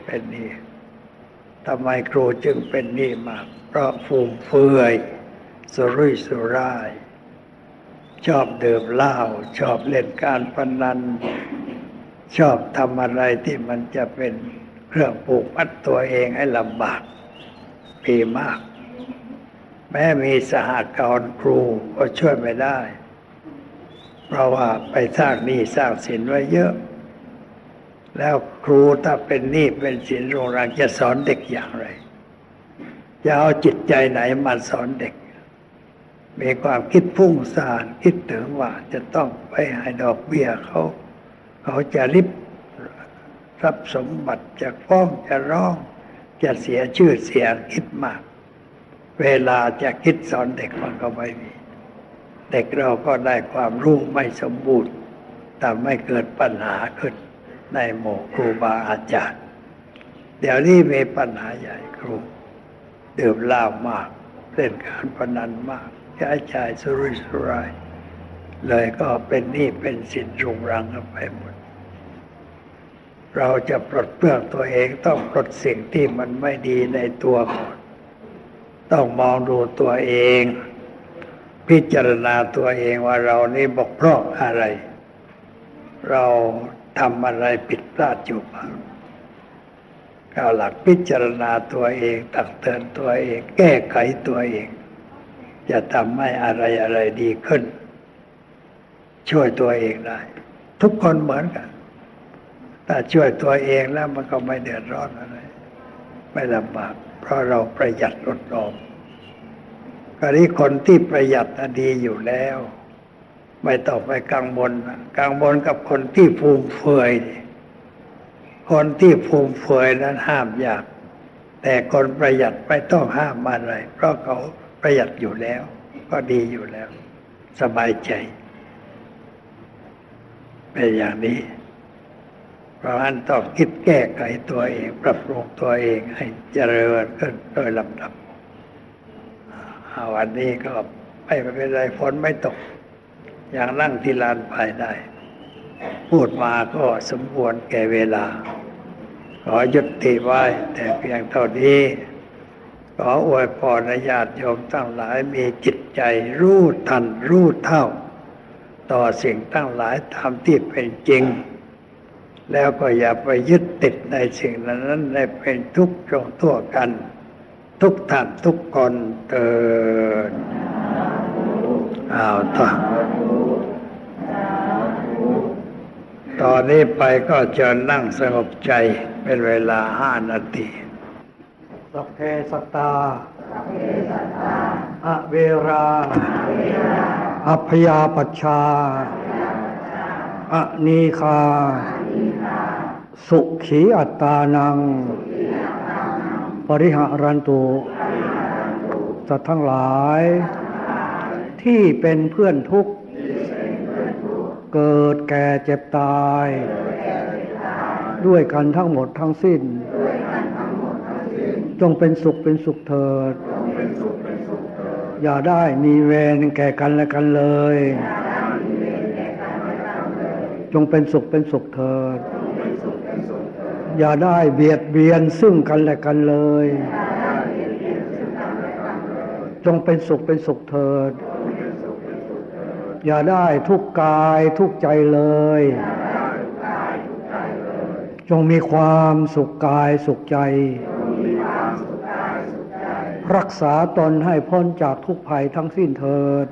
เป็นหนี้ทำไมครูจึงเป็นหนี้มาก เพราะฟูมเฟือยสุรุ่ยสุร่าย ชอบเดิมเหล้าชอบเล่นการพนัน ชอบทำอะไรที่มันจะเป็น เครื่องปลูกมัดตัวเองให้ลำบากมีมาก แม้มีสหกรณ์ครูก็ช่วยไม่ได้ เพราะว่าไปสร้างหนี้สร้างสินไว้เยอะ แล้วครูถ้าเป็นหนี้เป็นสินโรงแรมจะสอนเด็กอย่างไร จะเอาจิตใจไหนมาสอนเด็ก มีความคิดพุ่งสานคิดถึงว่าจะต้องไปให้ดอกเบี้ยเขา เขาจะริบ ทรัพย์สมบัติจะฟ้องจะร้อง จะเสียชื่อเสียงคิดมาก เวลาจะคิดสอนเด็กมันก็ไม่มี เด็กเราก็ได้ความรู้ไม่สมบูรณ์ทำให้เกิดปัญหาขึ้นในหมู่ครูบาอาจารย์ เดี๋ยวนี้มีปัญหาใหญ่ครูดื่มเหล้ามากเล่นการพนันมากใช้จ่ายสุรุ่ยสุร่ายเลยก็เป็นหนี้เป็นสินรุงรังกันไปหมด เราจะปลดเปลื้องตัวเองต้องปลดสิ่งที่มันไม่ดีในตัวก่อนต้องมองดูตัวเอง พิจารณาตัวเองว่าเรานี่บกพร่องอะไร เราทำอะไรผิดพลาดอยู่บ้างก้าวหลักพิจารณาตัวเองตักเตือนตัวเอง แก้ไขตัวเอง จะทำให้อะไรอะไรดีขึ้น ช่วยตัวเองได้ ทุกคนเหมือนกัน ถ้าช่วยตัวเองแล้วมันก็ไม่เดือดร้อนอะไร ไม่ลำบาก เพราะเราประหยัดอดออมกรณีคนที่ประหยัดดีอยู่แล้ว ไม่ต้องไปกังวลกังวลกับคนที่ฟูมเฟือยคนที่ฟูมเฟือยนั้นห้ามยาก แต่คนประหยัดไม่ต้องห้ามอะไร เพราะเขาประหยัดอยู่แล้ว ก็ดีอยู่แล้ว สบายใจ เป็นอย่างนี้ เพราะฉะนั้นต้องคิดแก้ไขตัวเอง ปรับปรุงตัวเองให้เจริญขึ้นโดยลำดับวันนี้ก็ไม่เป็นไรฝนไม่ตก อย่างนั่งที่ลานภายได้ พูดมาก็สมควรแก่เวลา ขอยุติไว้ แต่เพียงเท่านี้ขออวยพรญาติโยมทั้งหลายมีจิตใจรู้ทันรู้เท่า ต่อสิ่งตั้งหลายตามที่เป็นจริง แล้วก็อย่าไปยึดติดในสิ่งนั้นในเป็นทุกข์จงทั่วกัน ทุกท่านทุกคนเตินเอาต่อตอนนี้ไปก็เชิญนั่งสงบใจเป็นเวลาห้านาทีสัพเพสัตตาอะเวราอัพยาปัชชาอะนีคา สุขีอัตตานัง ปริหารันตุสัตว์ทั้งหลาย ที่เป็นเพื่อนทุกข์ เกิดแก่เจ็บตาย ด้วยกันทั้งหมดทั้งสิ้น จงเป็นสุขเป็นสุขเถิด อย่าได้มีเวรแก่กันและกันเลย จงเป็นสุขเป็นสุขเถิด อย่าได้เบียดเบียนซึ่งกันและกันเลย จงเป็นสุขเป็นสุขเถิด อย่าได้ทุกกายทุกใจเลย จงมีความสุขกายสุขใจ รักษาตนให้พ้นจากทุกภัยทั้งสิ้นเถิด